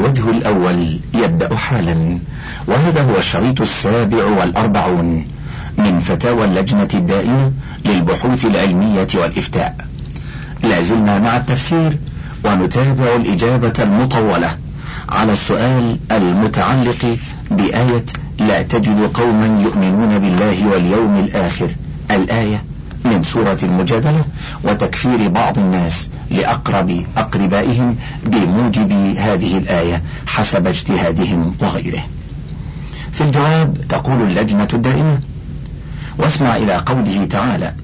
الوجه الأول يبدأ حالا وهذا هو الشريط السابع والأربعون من فتاوى اللجنة الدائمة للبحوث العلمية والإفتاء. لازلنا مع التفسير ونتابع الإجابة المطولة على السؤال المتعلق بآية لا تجد قوما يؤمنون بالله واليوم الآخر. الآية من سورة المجادلة وتكفير بعض الناس لأقرب أقربائهم بموجب هذه الآية حسب اجتهادهم وغيره. في الجواب تقول اللجنة الدائمة واسمع إلى قوله تعالى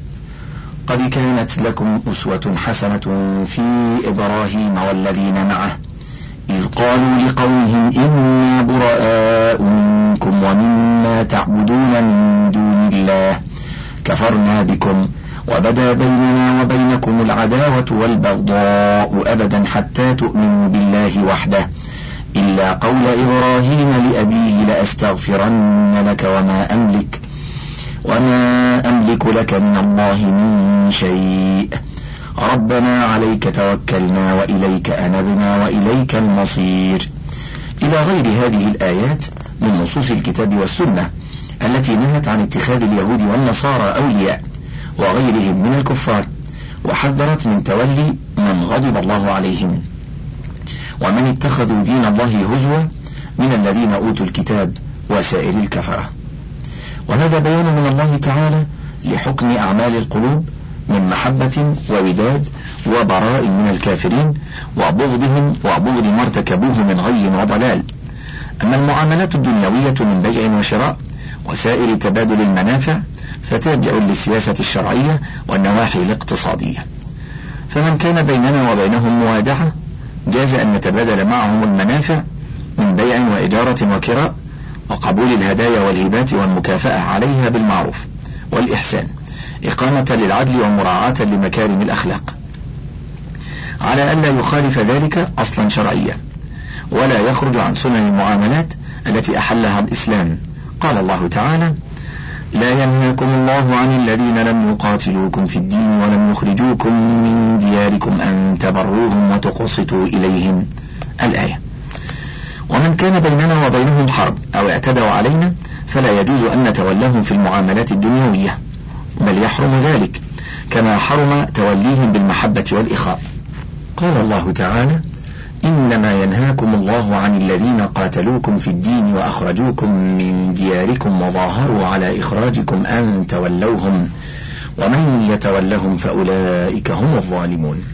قد كانت لكم أسوة حسنة في إبراهيم والذين معه إذ قالوا لقومهم إنا براء منكم ومما تعبدون من دون الله. كفرنا بكم وبدا بيننا وبينكم العداوة والبغضاء أبدا حتى تؤمنوا بالله وحده. إلا قول إبراهيم لأبيه لأستغفرن لك وما أملك وما أملك لك من الله من شيء. ربنا عليك توكلنا وإليك أنبنا وإليك المصير. إلى غير هذه الآيات من نصوص الكتاب والسنة التي نهت عن اتخاذ اليهود والنصارى أولياء وغيرهم من الكفار وحذرت من تولي من غضب الله عليهم. ومن اتخذوا دين الله هزوا من الذين أوتوا الكتاب وسائر الكفرة. وهذا بيان من الله تعالى لحكم أعمال القلوب من محبة ووداد وبراء من الكافرين وبغضهم وبغض ما ارتكبوه من غي وضلال. أما المعاملات الدنيوية من بيع وشراء وسائر تبادل المنافع فتابع للسياسة الشرعية والنواحي الاقتصادية. فمن كان بيننا وبينهم موادعة جاز أن نتبادل معهم المنافع من بيع وإجارة وكراء وقبول الهدايا والهبات والمكافأة عليها بالمعروف والإحسان إقامة للعدل ومراعاة لمكارم الأخلاق. على ألا يخالف ذلك أصلا شرعيا ولا يخرج عن سنن المعاملات التي أحلها الإسلام. قال الله تعالى لا ينهاكم الله عن الذين لم يقاتلوكم في الدين ولم يخرجوكم من دياركم أن تبروهم وتقسطوا إليهم. الآية ومن كان بيننا وبينهم حرب أو اعتدوا علينا فلا يجوز أن نتولهم في المعاملات الدنيوية بل يحرم ذلك كما حرم توليهم بالمحبة والإخاء. قال الله تعالى إنما ينهاكم الله عن الذين قاتلوكم في الدين وأخرجوكم من دياركم وظاهروا على إخراجكم أن تولوهم ومن يتولهم فأولئك هم الظالمون.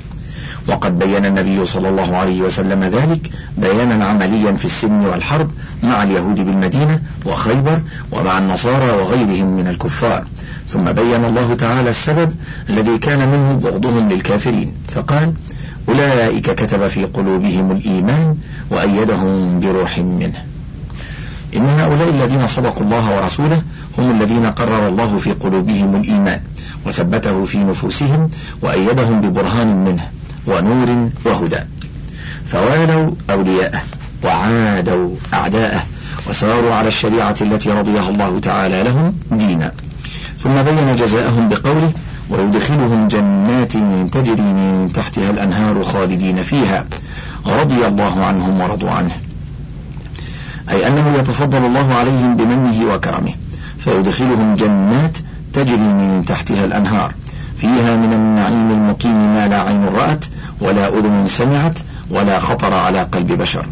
وقد بين النبي صلى الله عليه وسلم ذلك بيانا عمليا في السن والحرب مع اليهود بالمدينة وخيبر ومع النصارى وغيرهم من الكفار. ثم بين الله تعالى السبب الذي كان منه بغضهم للكافرين. فقال أولئك كتب في قلوبهم الإيمان وأيدهم بروح منه. إن هؤلاء الذين صدقوا الله ورسوله هم الذين قرر الله في قلوبهم الإيمان وثبته في نفوسهم وأيدهم ببرهان منه ونور وهدى. فوالوا أولياءه وعادوا أعداءه وساروا على الشريعة التي رضيها الله تعالى لهم دينا. ثم بين جزاءهم بقوله ويدخلهم جنات تجري من تحتها الأنهار خالدين فيها رضي الله عنهم ورضوا عنه. أي أنه يتفضل الله عليهم بمنه وكرمه. فيدخلهم جنات تجري من تحتها الأنهار. فيها من النعيم المقيم ما لا عين رأت ولا أذن سمعت ولا خطر على قلب بشر.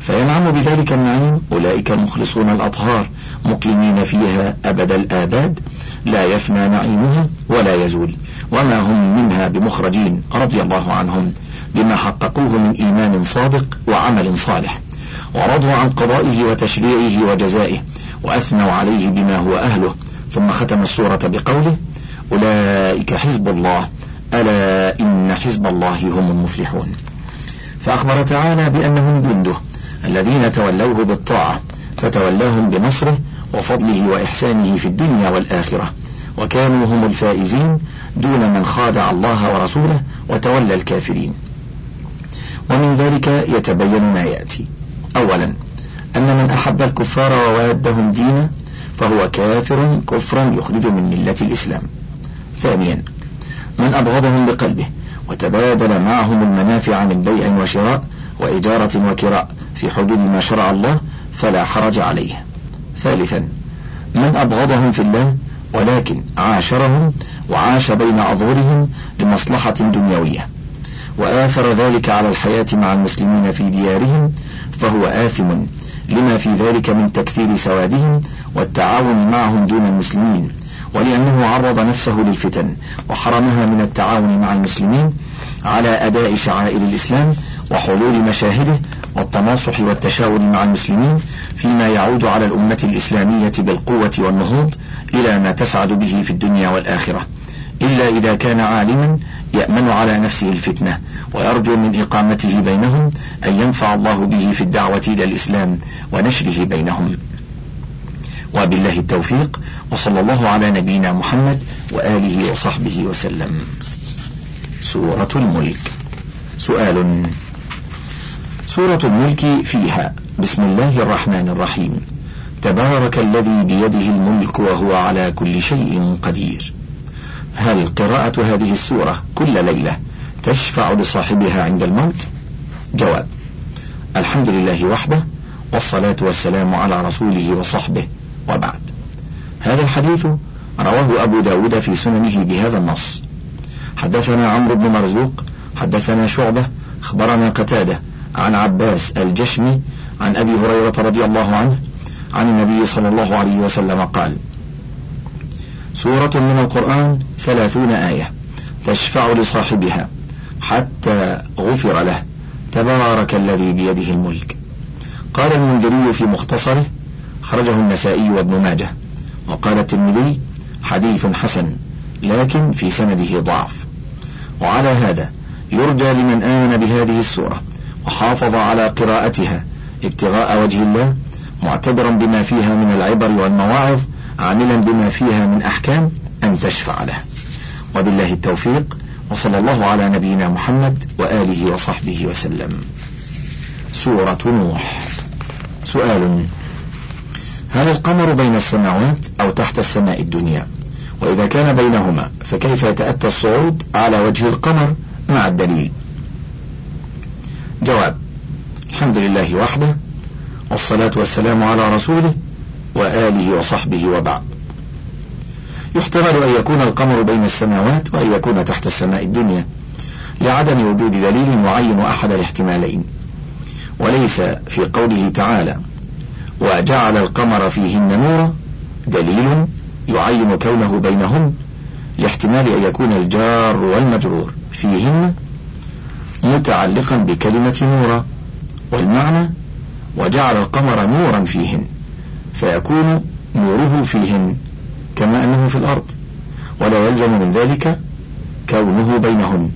فينعم بذلك النعيم أولئك المخلصون الأطهار مقيمين فيها أبد الآباد لا يفنى نعيمها ولا يزول. وما هم منها بمخرجين رضي الله عنهم بما حققوه من إيمان صادق وعمل صالح. ورضوا عن قضائه وتشريعه وجزائه وأثنوا عليه بما هو أهله. ثم ختم السورة بقوله أولئك حزب الله ألا إن حزب الله هم المفلحون. فأخبر تعالى بأنهم جنده الذين تولوه بالطاعة فتولاهم بنصره وفضله وإحسانه في الدنيا والآخرة. وكانوا هم الفائزين دون من خادع الله ورسوله وتولى الكافرين. ومن ذلك يتبين ما يأتي. أولا أن من أحب الكفار ووادهم دينا فهو كافر كفرا يخرج من ملة الإسلام. ثانيا من أبغضهم بقلبه وتبادل معهم المنافع من بيع وشراء وإجارة وكراء في حدود ما شرع الله فلا حرج عليه. ثالثا من أبغضهم في الله ولكن عاشرهم وعاش بين أظهرهم لمصلحة دنيوية. وآثر ذلك على الحياة مع المسلمين في ديارهم فهو آثم لما في ذلك من تكثير سوادهم والتعاون معهم دون المسلمين ولأنه عرض نفسه للفتن وحرمها من التعاون مع المسلمين على أداء شعائر الإسلام وحضور مشاهده والتناصح والتشاور مع المسلمين فيما يعود على الأمة الإسلامية بالقوة والنهوض إلى ما تسعد به في الدنيا والآخرة. إلا إذا كان عالما يأمن على نفسه الفتنة ويرجو من إقامته بينهم أن ينفع الله به في الدعوة إلى الإسلام ونشره بينهم. وبالله التوفيق وصلى الله على نبينا محمد وآله وصحبه وسلم. سورة الملك. سؤال سورة الملك فيها. بسم الله الرحمن الرحيم. تبارك الذي بيده الملك وهو على كل شيء قدير. هل قراءة هذه السورة كل ليلة تشفع لصاحبها عند الموت؟ جواب الحمد لله وحده والصلاة والسلام على رسوله وصحبه وبعد. هذا الحديث رواه أبو داود في سننه بهذا النص. حدثنا عمرو بن مرزوق حدثنا شعبة أخبرنا قتادة عن عباس الجشمي عن أبي هريرة رضي الله عنه عن النبي صلى الله عليه وسلم قال سورة من القرآن ثلاثون آية تشفع لصاحبها حتى غفر له تبارك الذي بيده الملك. قال المنذري في مختصره خرجه النسائي وابن ماجه وقال الترمذي حديث حسن لكن في سنده ضعف. وعلى هذا يرجى لمن آمن بهذه السورة وحافظ على قراءتها ابتغاء وجه الله معتبرا بما فيها من العبر والمواعظ عاملا بما فيها من أحكام أن تشفع له. وبالله التوفيق وصلى الله على نبينا محمد وآله وصحبه وسلم. سورة نوح. سؤال هل القمر بين السماوات أو تحت السماء الدنيا؟ وإذا كان بينهما فكيف يتأتى الصعود على وجه القمر مع الدليل؟ جواب. الحمد لله وحده والصلاة والسلام على رسوله وآله وصحبه وبعد. يحتمل أن يكون القمر بين السماوات وأن يكون تحت السماء الدنيا لعدم وجود دليل يعين أحد الاحتمالين. وليس في قوله تعالى وجعل القمر فيهن نورا دليل يعين كونه بينهن لاحتمال أن يكون الجار والمجرور فيهن متعلقا بكلمة نورا والمعنى وجعل القمر نورا فيهن فيكون نوره فيهن كما أنه في الأرض ولا يلزم من ذلك كونه بينهن.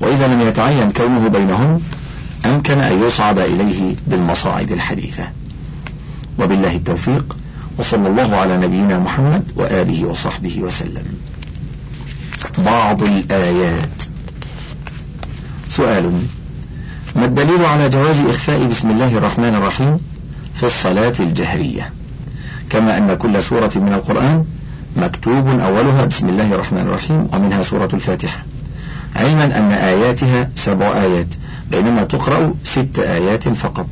وإذا لم يتعين كونه بينهن أمكن أن يصعد إليه بالمصاعد الحديثة. وبالله التوفيق وصلى الله على نبينا محمد وآله وصحبه وسلم. بعض الآيات. سؤال. ما الدليل على جواز إخفاء بسم الله الرحمن الرحيم في الصلاة الجهرية؟ كما أن كل سورة من القرآن مكتوب أولها بسم الله الرحمن الرحيم ومنها سورة الفاتحة. علما أن آياتها سبع آيات بينما تقرأ ست آيات فقط.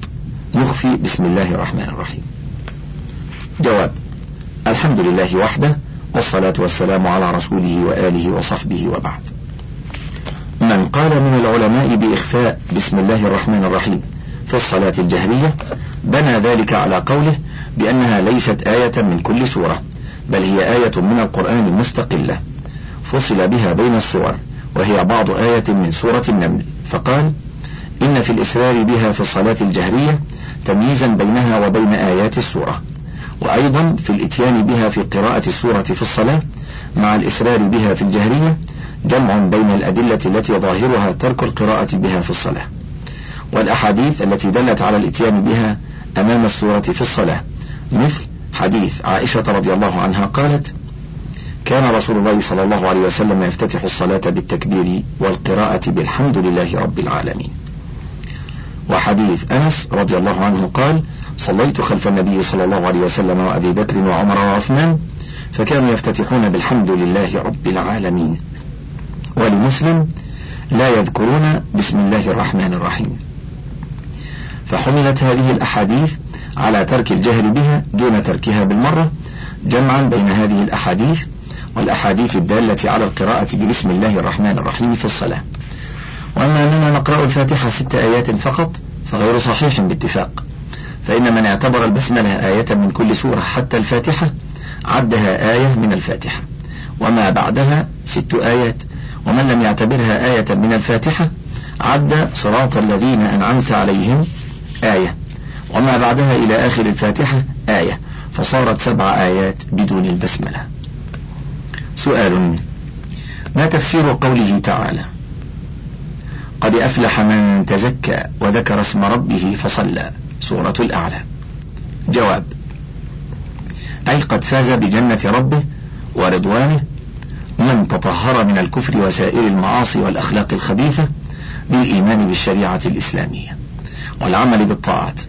يخفي بسم الله الرحمن الرحيم. جواب الحمد لله وحده والصلاة والسلام على رسوله وآله وصحبه وبعد. من قال من العلماء بإخفاء بسم الله الرحمن الرحيم في الصلاة الجهرية بنى ذلك على قوله بأنها ليست آية من كل سورة بل هي آية من القرآن مستقلة. فصل بها بين السور وهي بعض آية من سورة النمل. فقال إن في الإسرار بها في الصلاة الجهرية تمييزا بينها وبين آيات السورة. وأيضا في الإتيان بها في قراءة السورة في الصلاة مع الإسرار بها في الجهرية جمع بين الأدلة التي ظاهرها ترك القراءة بها في الصلاة والأحاديث التي دلت على الإتيان بها أمام السورة في الصلاة مثل حديث عائشة رضي الله عنها قالت كان رسول الله صلى الله عليه وسلم يفتتح الصلاة بالتكبير والقراءة بالحمد لله رب العالمين. وحديث أنس رضي الله عنه قال صليت خلف النبي صلى الله عليه وسلم وأبي بكر وعمر وعثمان فكانوا يفتتحون بالحمد لله رب العالمين. ولمسلم لا يذكرون بسم الله الرحمن الرحيم. فحملت هذه الأحاديث على ترك الجهر بها دون تركها بالمرة جمعا بين هذه الأحاديث والأحاديث الدالة على القراءة بسم الله الرحمن الرحيم في الصلاة. وأما أننا نقرأ الفاتحة ست آيات فقط فغير صحيح باتفاق. فإن من اعتبر البسملة آية من كل سورة حتى الفاتحة عدها آية من الفاتحة. وما بعدها ست آيات. ومن لم يعتبرها آية من الفاتحة عد صراط الذين أنعمت عليهم آية. وما بعدها إلى آخر الفاتحة آية. فصارت سبع آيات بدون البسملة. سؤال ما تفسير قوله تعالى؟ قد أفلح من تزكى وذكر اسم ربه فصلى. سورة الأعلى. جواب أي قد فاز بجنة ربه ورضوانه من تطهر من الكفر وسائر المعاصي والأخلاق الخبيثة بالإيمان بالشريعة الإسلامية والعمل بالطاعات.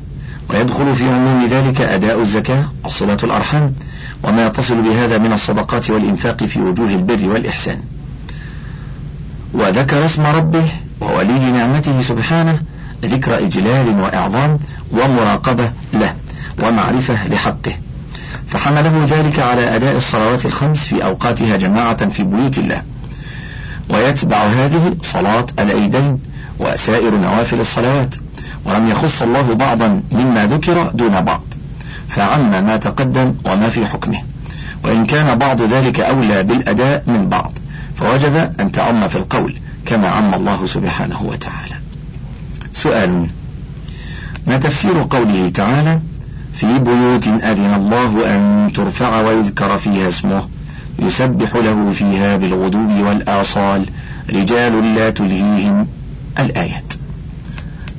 ويدخل في عموم ذلك أداء الزكاة وصلة الأرحام وما يتصل بهذا من الصدقات والإنفاق في وجوه البر والإحسان. وذكر اسم ربه وولي نعمته سبحانه ذكر إجلال وإعظام ومراقبة له ومعرفة لحقه. فحمله ذلك على أداء الصلوات الخمس في أوقاتها جماعة في بيوت الله. ويتبع هذه صلاة العيدين وسائر نوافل الصلوات ولم يخص الله بعضا مما ذكر دون بعض. فعم ما تقدم وما في حكمه. وإن كان بعض ذلك أولى بالأداء من بعض فوجب أن تعم في القول كما عم الله سبحانه وتعالى. سؤال ما تفسير قوله تعالى في بيوت أذن الله أن ترفع ويذكر فيها اسمه يسبح له فيها بالغدو والآصال رجال لا تلهيهم الآيات.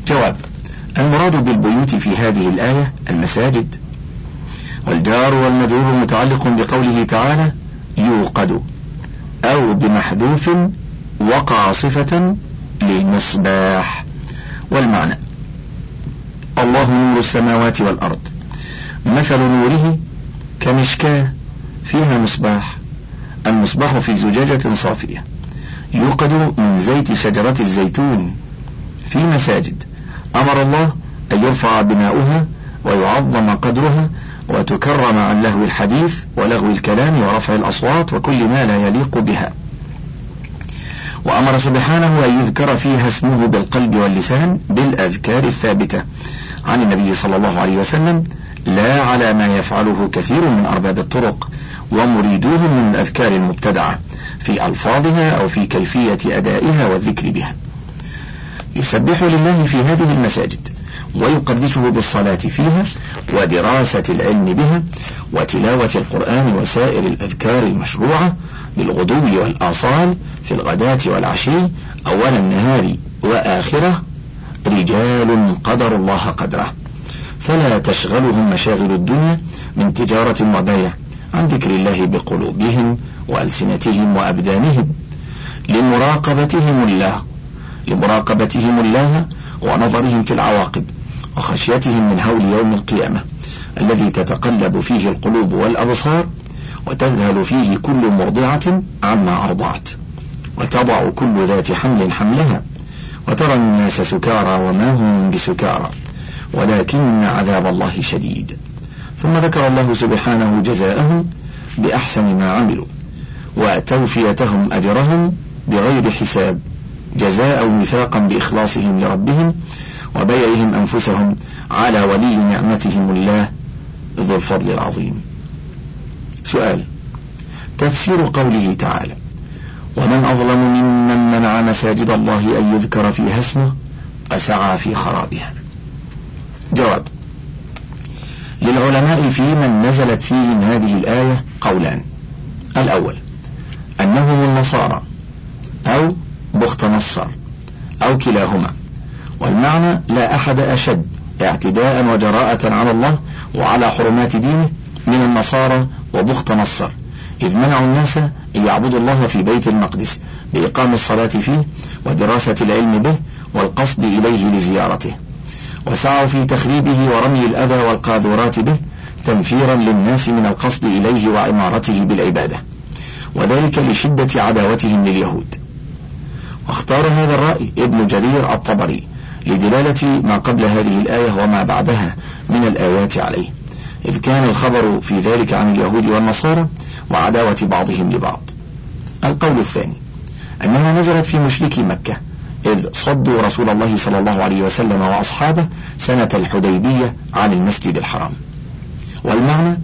جواب المراد بالبيوت في هذه الآية المساجد. والجار والمجرور متعلق بقوله تعالى يوقد أو بمحذوف وقع صفة للمصباح. والمعنى الله نور السماوات والأرض. مثل نوره كمشكاة فيها مصباح المصباح في زجاجة صافية. يوقد من زيت شجرة الزيتون في مساجد أمر الله أن يرفع بناؤها ويعظم قدرها وتكرم عن لهو الحديث ولغو الكلام ورفع الأصوات وكل ما لا يليق بها. وأمر سبحانه أن يذكر فيها اسمه بالقلب واللسان بالأذكار الثابتة. عن النبي صلى الله عليه وسلم لا على ما يفعله كثير من أرباب الطرق ومريدوهم من الأذكار المبتدعة في ألفاظها أو في كيفية أدائها والذكر بها. يسبح لله في هذه المساجد ويقدسه بالصلاة فيها ودراسة العلم بها وتلاوة القرآن وسائر الأذكار المشروعة بالغدو والآصال في الغداة والعشي أول النهار وآخره. رجال قدروا الله قدره. فلا تشغلهم مشاغل الدنيا من تجارة وبيع عن ذكر الله بقلوبهم وألسنتهم وأبدانهم. لمراقبتهم الله لمراقبتهم الله ونظرهم في العواقب وخشيتهم من هول يوم القيامة الذي تتقلب فيه القلوب والأبصار وتذهل فيه كل مرضعة عما أرضعت. وتضع كل ذات حمل حملها وترى الناس سكارى وما هم بسكارى. ولكن عذاب الله شديد. ثم ذكر الله سبحانه جزاءهم بأحسن ما عملوا وتوفيتهم أجرهم بغير حساب جزاء وفاقا بإخلاصهم لربهم وبيعهم أنفسهم على ولي نعمتهم الله ذو الفضل العظيم. سؤال تفسير قوله تعالى ومن أظلم ممن منع مساجد الله أن يذكر فيها اسمه وسعى في خرابها. جواب. للعلماء في من نزلت فيهم هذه الآية قولان. الأول أنهم النصارى أو بخت نصر أو كلاهما. والمعنى لا أحد أشد اعتداء وجراءة على الله وعلى حرمات دينه من النصارى وبخت نصر إذ منعوا الناس أن يعبدوا الله في بيت المقدس بإقام الصلاة فيه ودراسة العلم به والقصد إليه لزيارته. وسعوا في تخريبه ورمي الأذى والقاذورات به تنفيرا للناس من القصد إليه وعمارته بالعبادة. وذلك لشدة عداوتهم لليهود. واختار هذا الرأي ابن جرير الطبري لدلالة ما قبل هذه الآية وما بعدها من الآيات عليه. إذ كان الخبر في ذلك عن اليهود والنصارى وعداوة بعضهم لبعض. القول الثاني أنها نزلت في مشركي مكة إذ صدوا رسول الله صلى الله عليه وسلم وأصحابه سنة الحديبية عن المسجد الحرام. والمعنى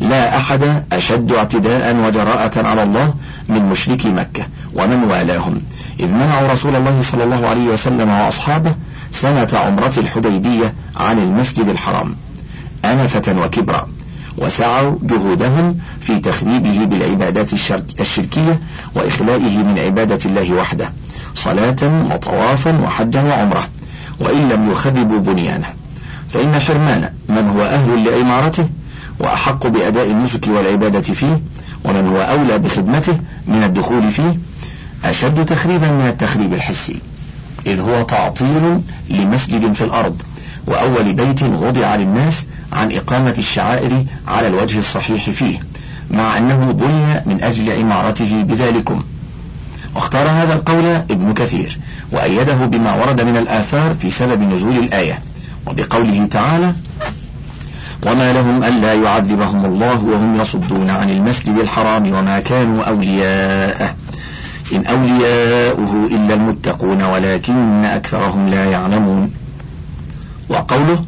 لا أحد أشد اعتداء وجراءة على الله من مشركي مكة ومن والاهم. إذ منعوا رسول الله صلى الله عليه وسلم وأصحابه سنة عمرة الحديبية عن المسجد الحرام. أنفة وكبرا وسعوا جهودهم في تخريبه بالعبادات الشركية وإخلائه من عبادة الله وحده صلاة وطوافا وحجا وعمرة وإن لم يخربوا بنيانه. فإن حرمان من هو أهل لعمارته وأحق بأداء النسك والعبادة فيه ومن هو أولى بخدمته من الدخول فيه أشد تخريبا من التخريب الحسي إذ هو تعطيل لمسجد في الأرض وأول بيت وضع للناس عن إقامة الشعائر على الوجه الصحيح فيه مع أنه بني من أجل عمارته بذلكم. واختار هذا القول ابن كثير وأيده بما ورد من الآثار في سبب نزول الآية وبقوله تعالى وما لهم ألا يعذبهم الله وهم يصدون عن المسجد الحرام وما كانوا أولياءه. إن أولياؤه إلا المتقون ولكن أكثرهم لا يعلمون. وقوله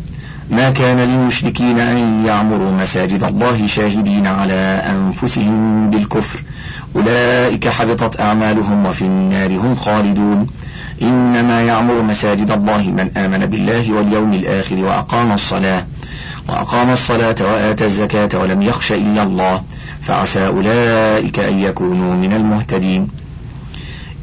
ما كان للمشركين أن يعمروا مساجد الله شاهدين على أنفسهم بالكفر. أولئك حبطت أعمالهم وفي النار هم خالدون. إنما يعمر مساجد الله من آمن بالله واليوم الآخر وأقام الصلاة. وأقام الصلاة وآتى الزكاة ولم يخش إلا الله. فعسى أولئك أن يكونوا من المهتدين.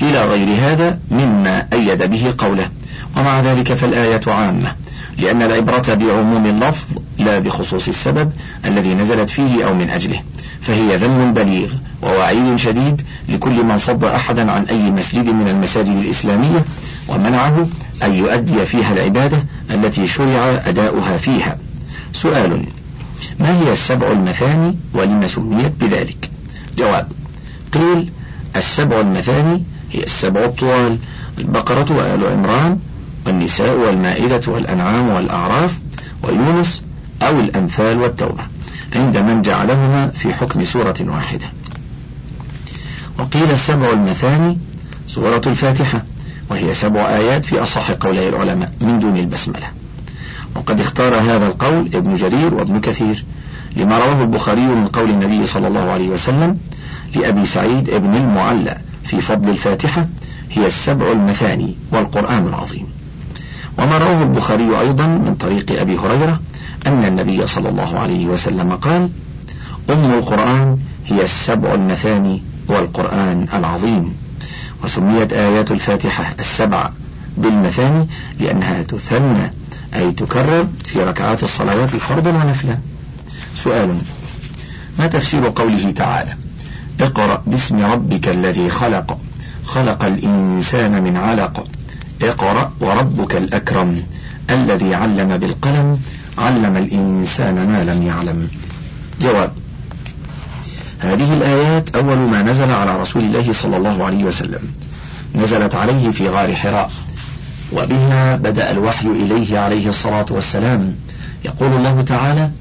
إلى غير هذا مما أيد به قوله. ومع ذلك فالآية عامة. لأن العبرة بعموم اللفظ لا بخصوص السبب الذي نزلت فيه أو من أجله فهي ذم بليغ ووعيد شديد لكل من صد أحدا عن أي مسجد من المساجد الإسلامية ومنعه أن يؤدي فيها العبادة التي شرع أداؤها فيها. سؤال ما هي السبع المثاني ولم سميت بذلك؟ جواب قيل السبع المثاني هي السبع الطوال البقرة وآل عمران والنساء والمائدة والأنعام والأعراف ويونس أو الأنفال والتوبة عند من جعلهما في حكم سورة واحدة. وقيل السبع المثاني سورة الفاتحة وهي سبع آيات في أصح قولي العلماء من دون البسملة. وقد اختار هذا القول ابن جرير وابن كثير لما رواه البخاري من قول النبي صلى الله عليه وسلم لأبي سعيد ابن المعلى في فضل الفاتحة هي السبع المثاني والقرآن العظيم. وما رواه البخاري أيضا من طريق أبي هريرة أن النبي صلى الله عليه وسلم قال أم القرآن هي السبع المثاني والقرآن العظيم وسميت آيات الفاتحة السبع بالمثاني لأنها تثنى أي تكرر في ركعات الصلوات فرضا ونفلا سؤال ما تفسير قوله تعالى اقرأ باسم ربك الذي خلق خلق الإنسان من علق اقرأ وربك الأكرم الذي علم بالقلم علم الإنسان ما لم يعلم. جواب هذه الآيات أول ما نزل على رسول الله صلى الله عليه وسلم. نزلت عليه في غار حراء وبها بدأ الوحي إليه عليه الصلاة والسلام. يقول الله تعالى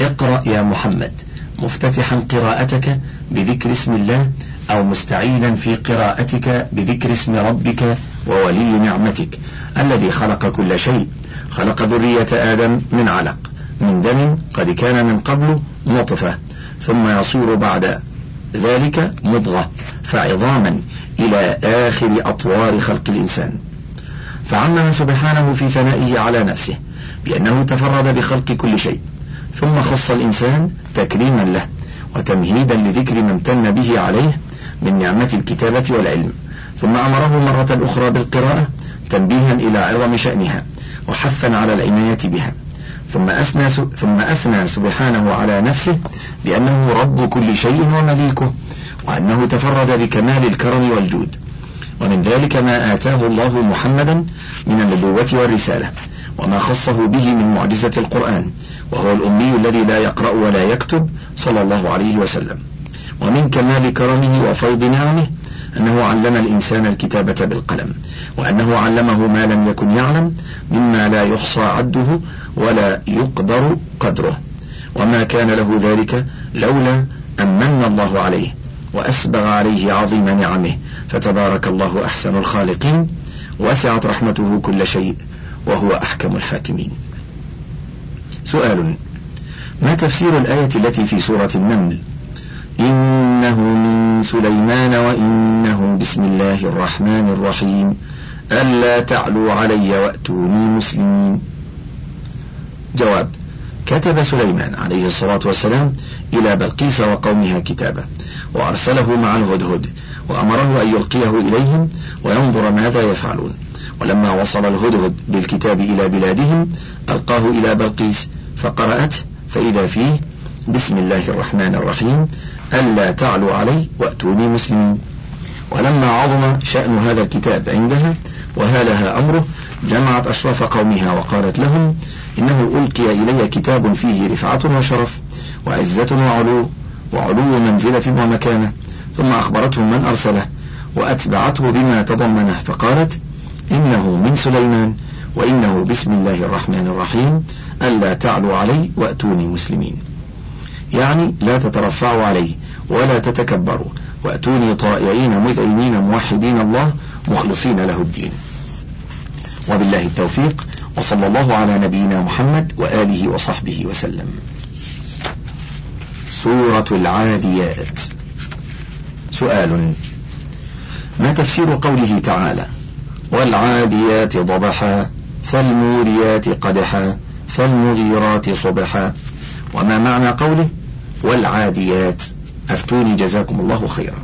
اقرأ يا محمد. مفتتحا قراءتك بذكر اسم الله أو مستعينا في قراءتك بذكر اسم ربك وولي نعمتك. الذي خلق كل شيء خلق ذرية آدم من علق من دم قد كان من قبل نطفة ثم يصير بعد ذلك مضغة فعظاما إلى آخر أطوار خلق الإنسان. فعمم سبحانه في ثنائه على نفسه بأنه تفرد بخلق كل شيء. ثم خص الإنسان تكريما له وتمهيدا لذكر ما امتن به عليه من نعمة الكتابة والعلم. ثم أمره مرة أخرى بالقراءة تنبيها إلى عظم شأنها وحثا على العناية بها. ثم أثنى, ثم أثنى سبحانه على نفسه بأنه رب كل شيء ومليكه وأنه تفرد بكمال الكرم والجود. ومن ذلك ما آتاه الله محمدا من النبوة والرسالة. وما خصه به من معجزة القرآن وهو الأمي الذي لا يقرأ ولا يكتب صلى الله عليه وسلم. ومن كمال كرمه وفيض نعمه أنه علم الإنسان الكتابة بالقلم وأنه علمه ما لم يكن يعلم مما لا يحصى عده ولا يقدر قدره. وما كان له ذلك لولا أن من الله عليه وأسبغ عليه عظيم نعمه. فتبارك الله أحسن الخالقين وسعت رحمته كل شيء. وهو أحكم الحاكمين. سؤال ما تفسير الآية التي في سورة النمل؟ إنه من سليمان وإنه بسم الله الرحمن الرحيم. ألا تعلوا علي وأتوني مسلمين. جواب كتب سليمان عليه الصلاة والسلام إلى بلقيس وقومها كتابا وأرسله مع الهدهد وأمره أن يلقيه إليهم وينظر ماذا يفعلون. ولما وصل الهدهد بالكتاب إلى بلادهم ألقاه إلى بلقيس فقرأته فإذا فيه بسم الله الرحمن الرحيم ألا تعلوا علي وأتوني مسلمين. ولما عظم شأن هذا الكتاب عندها وهالها أمره جمعت أشراف قومها وقالت لهم إنه ألقي إلي كتاب فيه رفعة وشرف وعزة وعلو وعلو منزلة ومكانة ثم أخبرتهم من أرسله وأتبعته بما تضمنه فقالت إنه من سليمان وإنه بسم الله الرحمن الرحيم. ألا تعلوا علي وأتوني مسلمين. يعني لا تترفعوا عليه ولا تتكبروا. وأتوني طائعين مذعنين موحدين الله مخلصين له الدين. وبالله التوفيق. وصلى الله على نبينا محمد وآله وصحبه وسلم. سورة العاديات. سؤال ما تفسير قوله تعالى؟ والعاديات ضبحا فالموريات قدحا فالمغيرات صبحا. وما معنى قوله والعاديات؟ أفتوني جزاكم الله خيرا.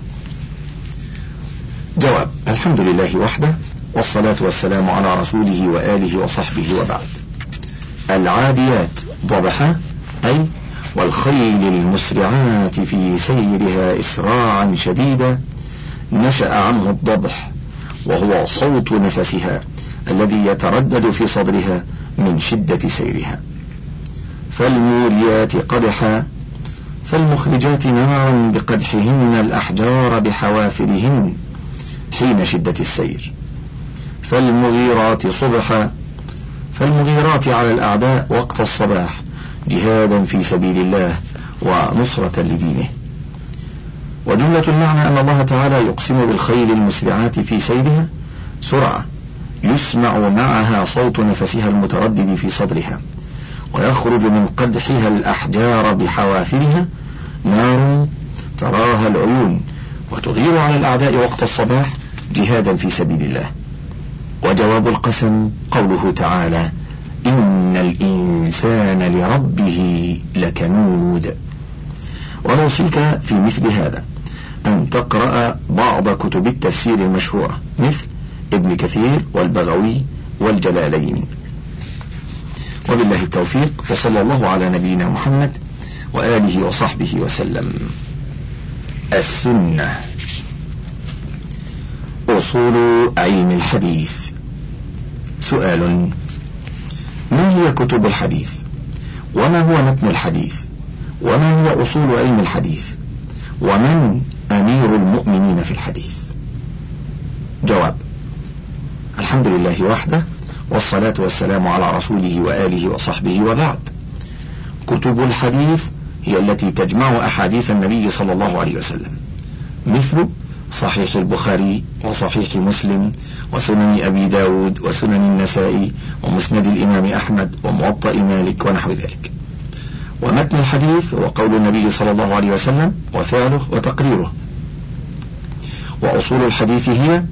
جواب الحمد لله وحده والصلاة والسلام على رسوله وآله وصحبه وبعد. العاديات ضبحا أي والخيل المسرعات في سيرها إسراعا شديدا نشأ عنه الضبح وهو صوت نفسها الذي يتردد في صدرها من شدة سيرها. فالموريات قدحا فالمخرجات نارا بقدحهن الأحجار بحوافرهن حين شدة السير. فالمغيرات صبحا فالمغيرات على الأعداء وقت الصباح جهادا في سبيل الله ونصرة لدينه. وجملة المعنى أن الله تعالى يقسم بالخيل المسرعات في سيرها سرعة يسمع معها صوت نفسها المتردد في صدرها ويخرج من قدحها الأحجار بحوافرها نار تراها العيون وتغير على الأعداء وقت الصباح جهادا في سبيل الله. وجواب القسم قوله تعالى إن الإنسان لربه لكنود. ونوصيك في مثل هذا أن تقرأ بعض كتب التفسير المشهورة مثل ابن كثير والبغوي والجلالين. وبالله التوفيق وصلى الله على نبينا محمد وآله وصحبه وسلم. السنة. أصول علم الحديث. سؤال ما هي كتب الحديث؟ وما هو متن الحديث؟ وما هي أصول علم الحديث؟ ومن أمير المؤمنين في الحديث. جواب الحمد لله وحده والصلاة والسلام على رسوله وآله وصحبه وبعد. كتب الحديث هي التي تجمع أحاديث النبي صلى الله عليه وسلم مثل صحيح البخاري وصحيح مسلم وسنن أبي داود وسنن النسائي ومسند الإمام أحمد وموطأ مالك ونحو ذلك. ومتن الحديث وقول النبي صلى الله عليه وسلم وفعله وتقريره. وأصول الحديث هي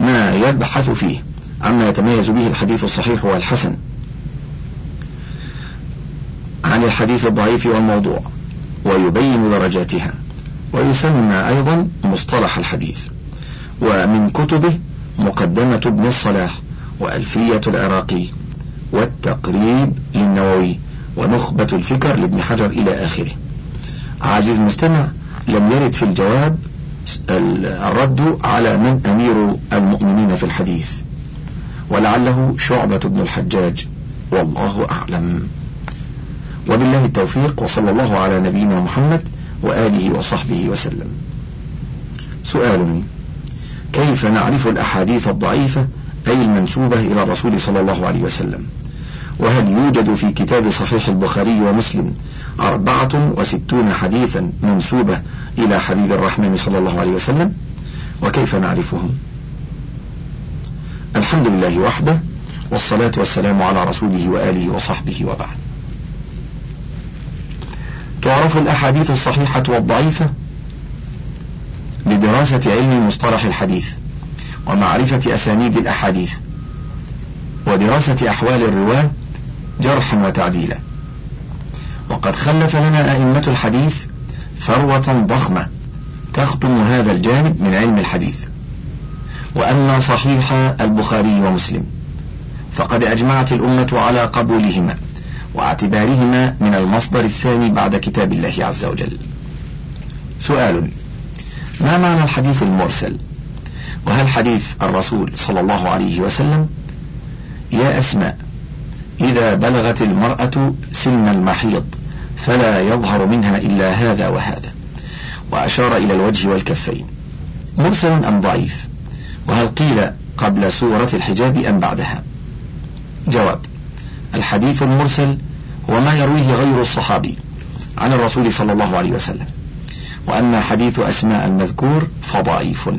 ما يبحث فيه عما يتميز به الحديث الصحيح والحسن. عن الحديث الضعيف والموضوع ويبين درجاتها ويسمى أيضا مصطلح الحديث ومن كتبه مقدمة ابن الصلاح وألفية العراقي والتقريب للنووي ونخبة الفكر لابن حجر إلى آخره. عزيز المستمع لم يرد في الجواب الرد على من أمير المؤمنين في الحديث. ولعله شعبة بن الحجاج والله أعلم. وبالله التوفيق وصلى الله على نبينا محمد وآله وصحبه وسلم. سؤال كيف نعرف الأحاديث الضعيفة أي المنسوبة إلى الرسول صلى الله عليه وسلم؟ وهل يوجد في كتاب صحيح البخاري ومسلم أربعة وستون حديثا منسوبة إلى حبيب الرحمن صلى الله عليه وسلم؟ وكيف نعرفهم؟ الحمد لله وحده والصلاة والسلام على رسوله وآله وصحبه وبعد. تعرف الأحاديث الصحيحة والضعيفة؟ بدراسة علم مصطلح الحديث ومعرفة أسانيد الأحاديث ودراسة أحوال الرواة جرحا وتعديلا. وقد خلف لنا أئمة الحديث ثروة ضخمة تخدم هذا الجانب من علم الحديث. وأما صحيح البخاري ومسلم فقد أجمعت الأمة على قبولهما واعتبارهما من المصدر الثاني بعد كتاب الله عز وجل. سؤال ما معنى الحديث المرسل؟ وهل حديث الرسول صلى الله عليه وسلم يا أسماء إذا بلغت المرأة سن المحيض فلا يظهر منها إلا هذا وهذا. وأشار إلى الوجه والكفين. مرسل أم ضعيف؟ وهل قيل قبل سورة الحجاب أم بعدها؟ جواب الحديث المرسل هو ما يرويه غير الصحابي عن الرسول صلى الله عليه وسلم. وأما حديث أسماء المذكور فضعيف.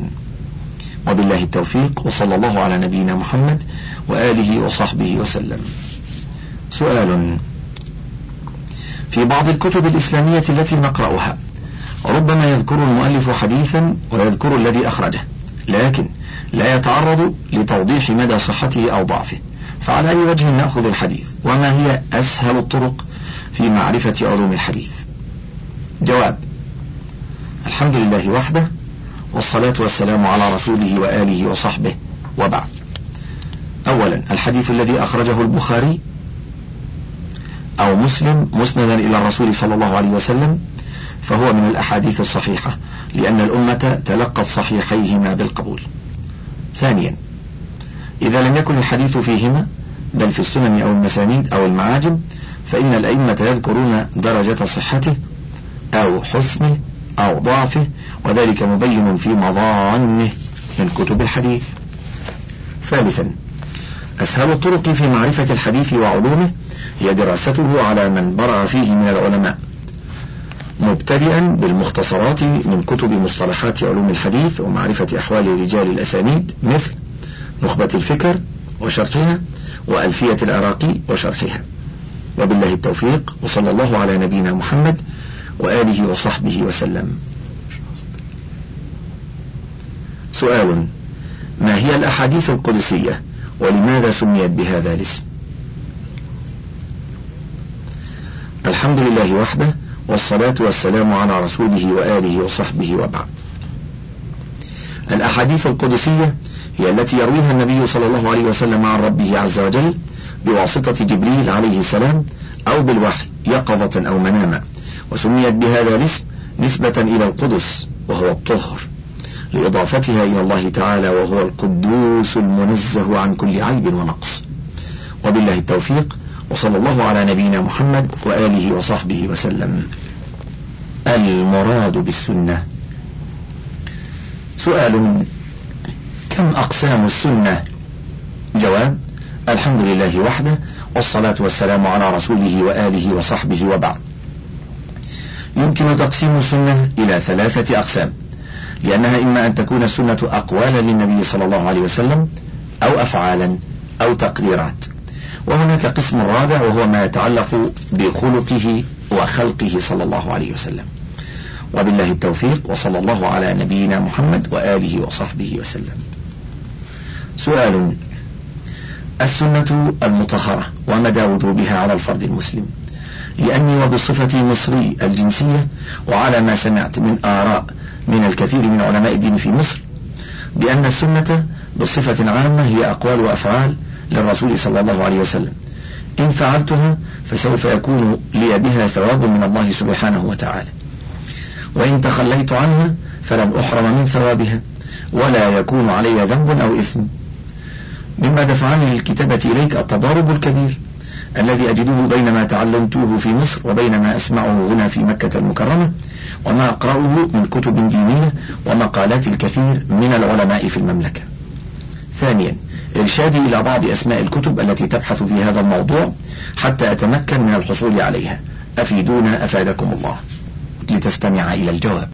وبالله التوفيق وصلى الله على نبينا محمد وآله وصحبه وسلم. سؤال. في بعض الكتب الإسلامية التي نقرأها ربما يذكر المؤلف حديثا ويذكر الذي أخرجه لكن لا يتعرض لتوضيح مدى صحته أو ضعفه. فعلى أي وجه نأخذ الحديث؟ وما هي أسهل الطرق في معرفة علوم الحديث؟ جواب الحمد لله وحده والصلاة والسلام على رسوله وآله وصحبه وبعد. أولا الحديث الذي أخرجه البخاري أو مسلم مسندا إلى الرسول صلى الله عليه وسلم فهو من الأحاديث الصحيحة لأن الأمة تلقت صحيحيهما بالقبول. ثانيا إذا لم يكن الحديث فيهما بل في السنن أو المسانيد أو المعاجم فإن الأئمة يذكرون درجة صحته أو حسنه أو ضعفه وذلك مبين في مظانه من كتب الحديث. ثالثا أسهل الطرق في معرفة الحديث وعلومه هي دراسته على من برع فيه من العلماء. مبتدئا بالمختصرات من كتب مصطلحات علوم الحديث ومعرفة أحوال رجال الأسانيد مثل نخبة الفكر وشرحها وألفية العراقي وشرحها. وبالله التوفيق وصلى الله على نبينا محمد وآله وصحبه وسلم. سؤال ما هي الأحاديث القدسية؟ ولماذا سميت بهذا الاسم؟ الحمد لله وحده والصلاة والسلام على رسوله وآله وصحبه وبعد. الأحاديث القدسية هي التي يرويها النبي صلى الله عليه وسلم عن ربه عز وجل بواسطة جبريل عليه السلام أو بالوحي يقظة أو مناما وسميت بهذا الاسم نسبة إلى القدس وهو الطهر. لإضافتها إلى الله تعالى وهو القدوس المنزه عن كل عيب ونقص. وبالله التوفيق وصلى الله على نبينا محمد وآله وصحبه وسلم. المراد بالسنة. سؤال كم أقسام السنة؟ جواب الحمد لله وحده والصلاة والسلام على رسوله وآله وصحبه وبعد. يمكن تقسيم السنة إلى ثلاثة أقسام. لأنها إما أن تكون السنة أقوالا للنبي صلى الله عليه وسلم أو أفعالا أو تقريرات وهناك قسم رابع وهو ما يتعلق بخلقه وخلقه صلى الله عليه وسلم. وبالله التوفيق وصلى الله على نبينا محمد وآله وصحبه وسلم. سؤال السنة المطهرة ومدى وجوبها على الفرد المسلم. لأني وبصفتي مصري الجنسية وعلى ما سمعت من آراء من الكثير من علماء الدين في مصر بأن السنة بصفة عامة هي أقوال وأفعال للرسول صلى الله عليه وسلم. إن فعلتها فسوف يكون لي بها ثواب من الله سبحانه وتعالى. وإن تخليت عنها فلن أحرم من ثوابها ولا يكون علي ذنب أو إثم. مما دفعني للكتابة إليك التضارب الكبير. الذي أجده بين ما تعلمته في مصر وبين ما أسمعه هنا في مكة المكرمة وما أقرأه من كتب دينية ومقالات الكثير من العلماء في المملكة. ثانيا إرشادي إلى بعض أسماء الكتب التي تبحث في هذا الموضوع حتى أتمكن من الحصول عليها. أفيدونا أفادكم الله. لتستمع إلى الجواب.